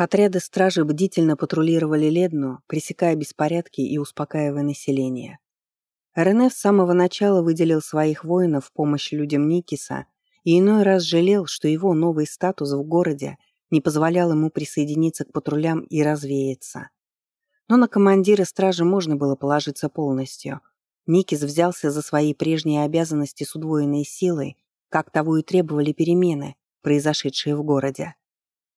Отряды стражи бдительно патрулировали Ледну, пресекая беспорядки и успокаивая население. Рене с самого начала выделил своих воинов в помощь людям Никиса и иной раз жалел, что его новый статус в городе не позволял ему присоединиться к патрулям и развеяться. Но на командира стражи можно было положиться полностью. Никис взялся за свои прежние обязанности с удвоенной силой, как того и требовали перемены, произошедшие в городе.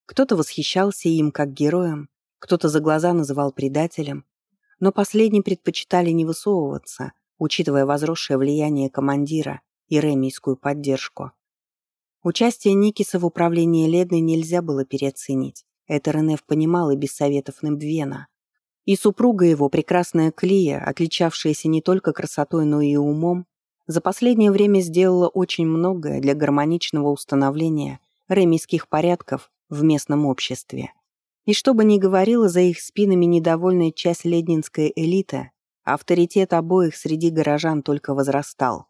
Кто-то восхищался им как героем, кто-то за глаза называл предателем, но последние предпочитали не высовываться, учитывая возросшее влияние командира и ремийскую поддержку. Участие Никиса в управлении Ледной нельзя было переоценить. Это Ренеф понимал и без советов Небвена. И супруга его, прекрасная Клия, отличавшаяся не только красотой, но и умом, за последнее время сделала очень многое для гармоничного установления ремийских порядков в местном обществе. И что бы ни говорила за их спинами недовольная часть леднинской элиты, авторитет обоих среди горожан только возрастал.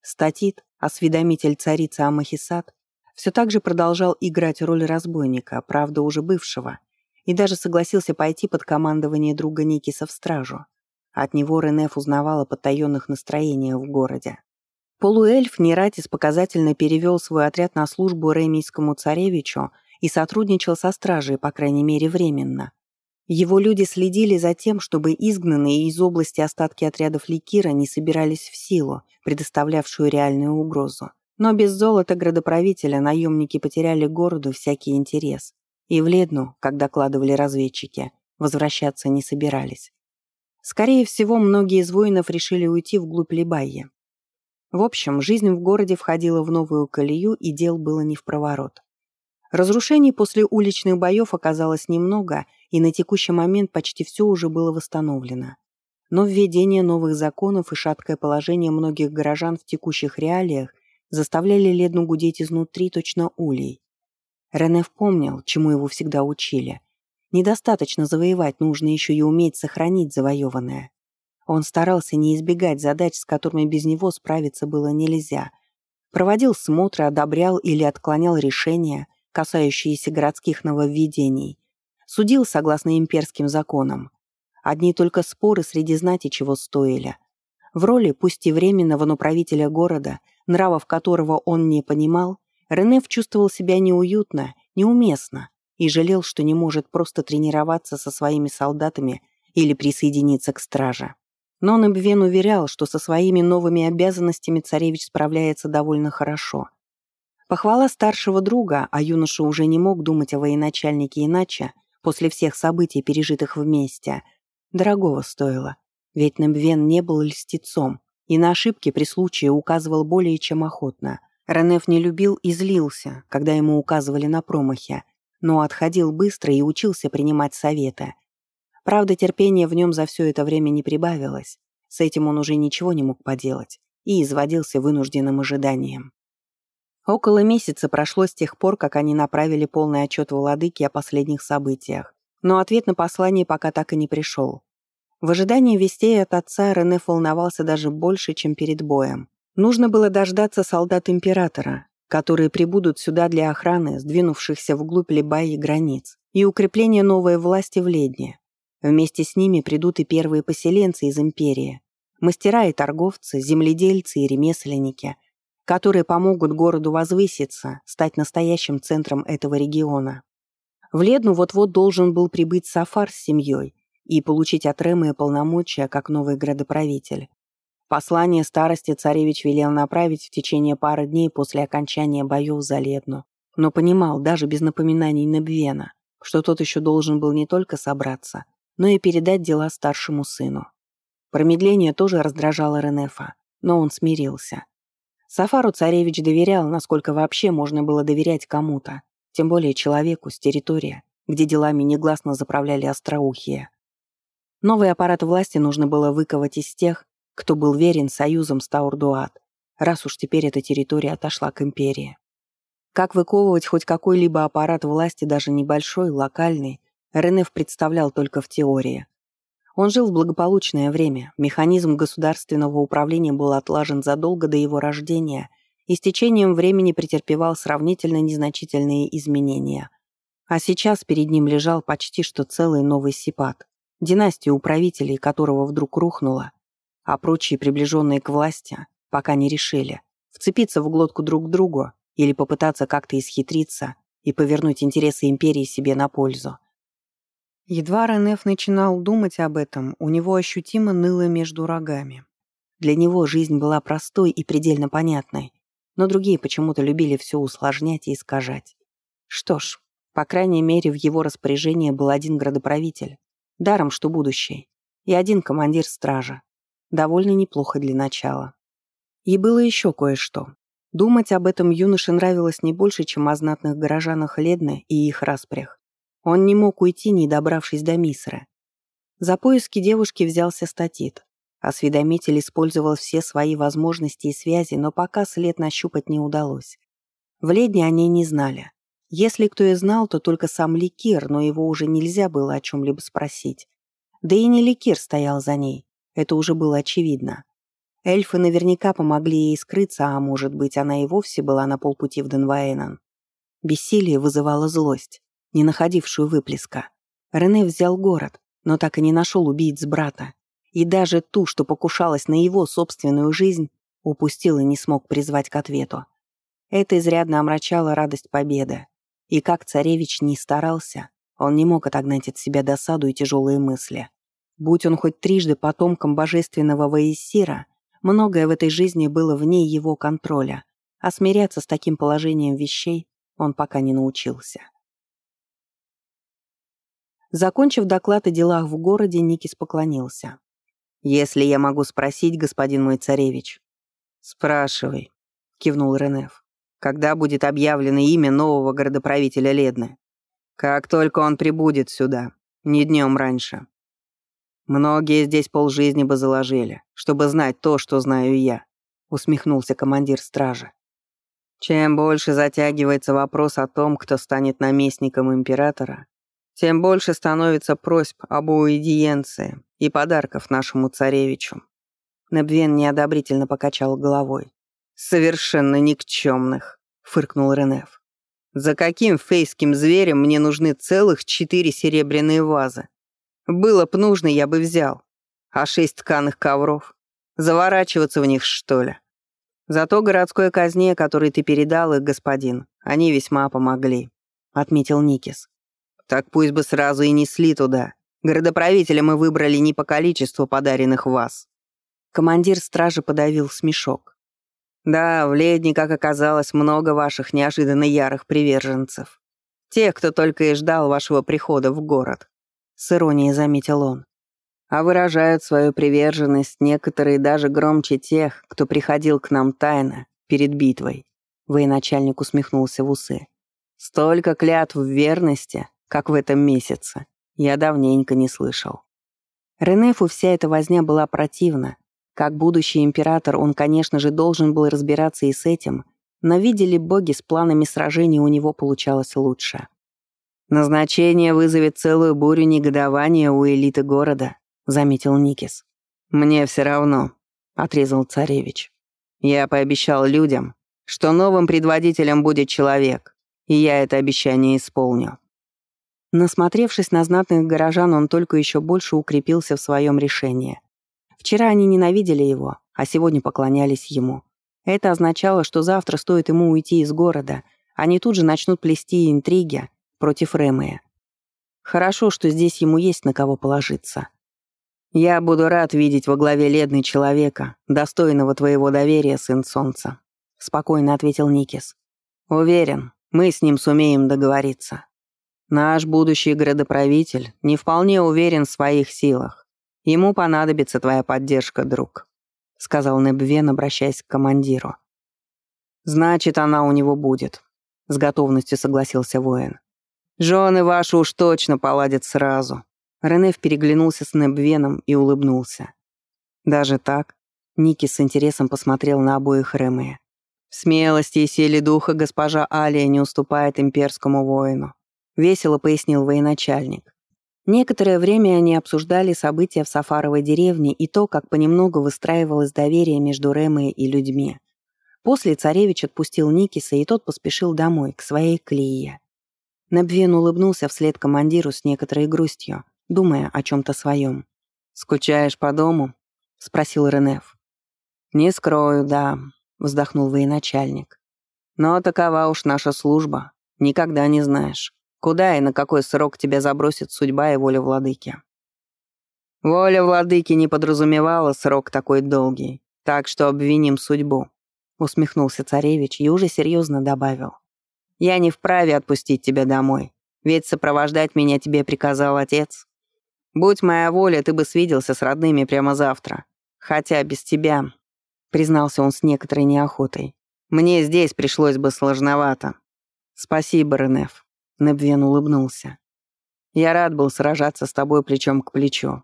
Статит, осведомитель царицы Амахисат, все так же продолжал играть роль разбойника, правда уже бывшего, и даже согласился пойти под командование друга Никиса в стражу. От него Ренеф узнавал о потаенных настроениях в городе. Полуэльф Нератис показательно перевел свой отряд на службу ремийскому царевичу и сотрудничал со стражей, по крайней мере, временно. Его люди следили за тем, чтобы изгнанные из области остатки отрядов Ликира не собирались в силу, предоставлявшую реальную угрозу. Но без золота градоправителя наемники потеряли городу всякий интерес. И в Ледну, как докладывали разведчики, возвращаться не собирались. Скорее всего, многие из воинов решили уйти вглубь Либайи. В общем, жизнь в городе входила в новую колею, и дел было не в проворот. Разрушений после уличных боев оказалось немного, и на текущий момент почти все уже было восстановлено. Но введение новых законов и шаткое положение многих горожан в текущих реалиях заставляли Ледну гудеть изнутри точно улей. Рене помнил, чему его всегда учили. Недостаточно завоевать, нужно еще и уметь сохранить завоеванное. Он старался не избегать задач, с которыми без него справиться было нельзя. Проводил смотры, одобрял или отклонял решения, касающиеся городских нововведений. Судил согласно имперским законам. Одни только споры среди знати чего стоили. В роли, пусть и временного, но правителя города, нравов которого он не понимал, Ренеф чувствовал себя неуютно, неуместно и жалел, что не может просто тренироваться со своими солдатами или присоединиться к страже. Но Небвен уверял, что со своими новыми обязанностями царевич справляется довольно хорошо. Похвала старшего друга, а юноша уже не мог думать о военачальнике иначе, после всех событий, пережитых вместе, дорогого стоило. Ведь Небвен не был льстецом и на ошибки при случае указывал более чем охотно – Ренеф не любил и злился, когда ему указывали на промахи, но отходил быстро и учился принимать советы. Правда, терпения в нем за все это время не прибавилось. С этим он уже ничего не мог поделать и изводился вынужденным ожиданием. Около месяца прошло с тех пор, как они направили полный отчет владыке о последних событиях, но ответ на послание пока так и не пришел. В ожидании вестей от отца Ренеф волновался даже больше, чем перед боем. Нужно было дождаться солдат императора, которые прибудут сюда для охраны сдвинувшихся вглубь Либаи границ и укрепления новой власти в Ледне. Вместе с ними придут и первые поселенцы из империи, мастера и торговцы, земледельцы и ремесленники, которые помогут городу возвыситься, стать настоящим центром этого региона. В Ледну вот-вот должен был прибыть Сафар с семьей и получить от Ремы полномочия как новый градоправитель. Послание старости царевич велел направить в течение пары дней после окончания боев за Ледну, но понимал, даже без напоминаний Небвена, что тот еще должен был не только собраться, но и передать дела старшему сыну. Промедление тоже раздражало Ренефа, но он смирился. Сафару царевич доверял, насколько вообще можно было доверять кому-то, тем более человеку с территории, где делами негласно заправляли остроухие. Новый аппарат власти нужно было выковать из тех, кто был верен союзам с Таурдуат, раз уж теперь эта территория отошла к империи. Как выковывать хоть какой-либо аппарат власти, даже небольшой, локальный, Ренеф представлял только в теории. Он жил в благополучное время, механизм государственного управления был отлажен задолго до его рождения и с течением времени претерпевал сравнительно незначительные изменения. А сейчас перед ним лежал почти что целый новый Сипат, династия управителей которого вдруг рухнула, а прочие приближенные к власти пока не решили, вцепиться в глотку друг к другу или попытаться как-то исхитриться и повернуть интересы империи себе на пользу. Едва Ренеф начинал думать об этом, у него ощутимо ныло между рогами. Для него жизнь была простой и предельно понятной, но другие почему-то любили все усложнять и искажать. Что ж, по крайней мере, в его распоряжении был один градоправитель, даром что будущий, и один командир стража. Довольно неплохо для начала. И было еще кое-что. Думать об этом юноше нравилось не больше, чем о знатных горожанах Ледны и их распрях. Он не мог уйти, не добравшись до Мисры. За поиски девушки взялся статит. Осведомитель использовал все свои возможности и связи, но пока след нащупать не удалось. В Ледне они не знали. Если кто и знал, то только сам Ликир, но его уже нельзя было о чем-либо спросить. Да и не Ликир стоял за ней, это уже было очевидно. Эльфы наверняка помогли ей скрыться, а может быть, она и вовсе была на полпути в Денваэнон. Бессилие вызывало злость не находившую выплеска. Рене взял город, но так и не нашел убийц брата. И даже ту, что покушалась на его собственную жизнь, упустил и не смог призвать к ответу. Это изрядно омрачало радость победы. И как царевич не старался, он не мог отогнать от себя досаду и тяжелые мысли. Будь он хоть трижды потомком божественного Ваесира, многое в этой жизни было вне его контроля, а смиряться с таким положением вещей он пока не научился. Закончив доклад о делах в городе, Никис поклонился. «Если я могу спросить, господин мой царевич?» «Спрашивай», — кивнул Ренеф. «Когда будет объявлено имя нового городоправителя Ледны? Как только он прибудет сюда, не днем раньше. Многие здесь полжизни бы заложили, чтобы знать то, что знаю я», — усмехнулся командир стражи. «Чем больше затягивается вопрос о том, кто станет наместником императора, тем больше становится просьб об уидиенции и подарков нашему царевичу». Небвен неодобрительно покачал головой. «Совершенно никчемных», — фыркнул Ренеф. «За каким фейским зверем мне нужны целых четыре серебряные вазы? Было б нужно, я бы взял. А шесть тканых ковров? Заворачиваться в них, что ли? Зато городской казне, который ты передал их, господин, они весьма помогли», — отметил Никис. Так пусть бы сразу и несли туда. Городоправителя мы выбрали не по количеству подаренных вас». Командир стражи подавил смешок. «Да, в Ледне, как оказалось, много ваших неожиданно ярых приверженцев. Тех, кто только и ждал вашего прихода в город», — с иронией заметил он. «А выражают свою приверженность некоторые даже громче тех, кто приходил к нам тайно, перед битвой», — военачальник усмехнулся в усы. «Столько клятв в верности, как в этом месяце. Я давненько не слышал. Ренефу вся эта возня была противна. Как будущий император он, конечно же, должен был разбираться и с этим, но видели боги, с планами сражений у него получалось лучше. «Назначение вызовет целую бурю негодования у элиты города», — заметил Никис. «Мне все равно», — отрезал царевич. «Я пообещал людям, что новым предводителем будет человек, и я это обещание исполню». Насмотревшись на знатных горожан, он только еще больше укрепился в своем решении. Вчера они ненавидели его, а сегодня поклонялись ему. Это означало, что завтра стоит ему уйти из города, они тут же начнут плести интриги против Рэмэя. Хорошо, что здесь ему есть на кого положиться. «Я буду рад видеть во главе ледный человека, достойного твоего доверия, сын солнца», — спокойно ответил Никис. «Уверен, мы с ним сумеем договориться». Наш будущий градоправитель не вполне уверен в своих силах. Ему понадобится твоя поддержка, друг», — сказал Небвен, обращаясь к командиру. «Значит, она у него будет», — с готовностью согласился воин. «Жены ваши уж точно поладят сразу». Ренеф переглянулся с Небвеном и улыбнулся. «Даже так?» Ники с интересом посмотрел на обоих Ремея. В смелости и силе духа госпожа Алия не уступает имперскому воину. — весело пояснил военачальник. Некоторое время они обсуждали события в Сафаровой деревне и то, как понемногу выстраивалось доверие между Рэмой и людьми. После царевич отпустил Никиса, и тот поспешил домой, к своей Клее. Набвен улыбнулся вслед командиру с некоторой грустью, думая о чем-то своем. «Скучаешь по дому?» — спросил Ренеф. «Не скрою, да», — вздохнул военачальник. «Но такова уж наша служба. Никогда не знаешь, куда и на какой срок тебя забросит судьба и воля владыки». «Воля владыки не подразумевала срок такой долгий, так что обвиним судьбу», — усмехнулся царевич и уже серьезно добавил. «Я не вправе отпустить тебя домой, ведь сопровождать меня тебе приказал отец. Будь моя воля, ты бы свиделся с родными прямо завтра. Хотя без тебя, признался он с некоторой неохотой. Мне здесь пришлось бы сложновато. Спасибо, Ренеф. Небвен улыбнулся. Я рад был сражаться с тобой плечом к плечу.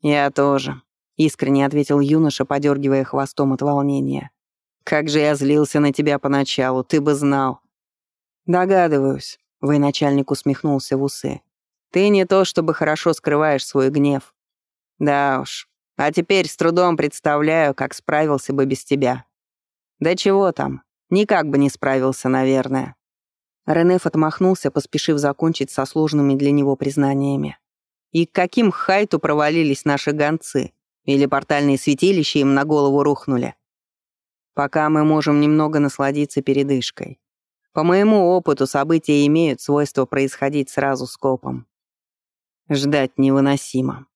Я тоже, искренне ответил юноша, подергивая хвостом от волнения. Как же я злился на тебя поначалу, ты бы знал. Догадываюсь, военачальник усмехнулся в усы. Ты не то чтобы хорошо скрываешь свой гнев. Да уж. А теперь с трудом представляю, как справился бы без тебя. Да чего там? Никак бы не справился, наверное. Ренеф отмахнулся, поспешив закончить со сложными для него признаниями. И к каким хайту провалились наши гонцы? Или портальные святилища им на голову рухнули? Пока мы можем немного насладиться передышкой. По моему опыту, события имеют свойство происходить сразу с копом. Ждать невыносимо.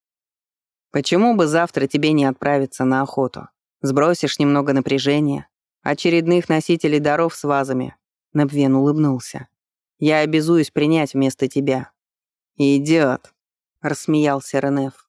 Почему бы завтра тебе не отправиться на охоту? Сбросишь немного напряжения. Очередных носителей даров с вазами. Набвен улыбнулся. Я обязуюсь принять вместо тебя. Идет, рассмеялся Ренеф.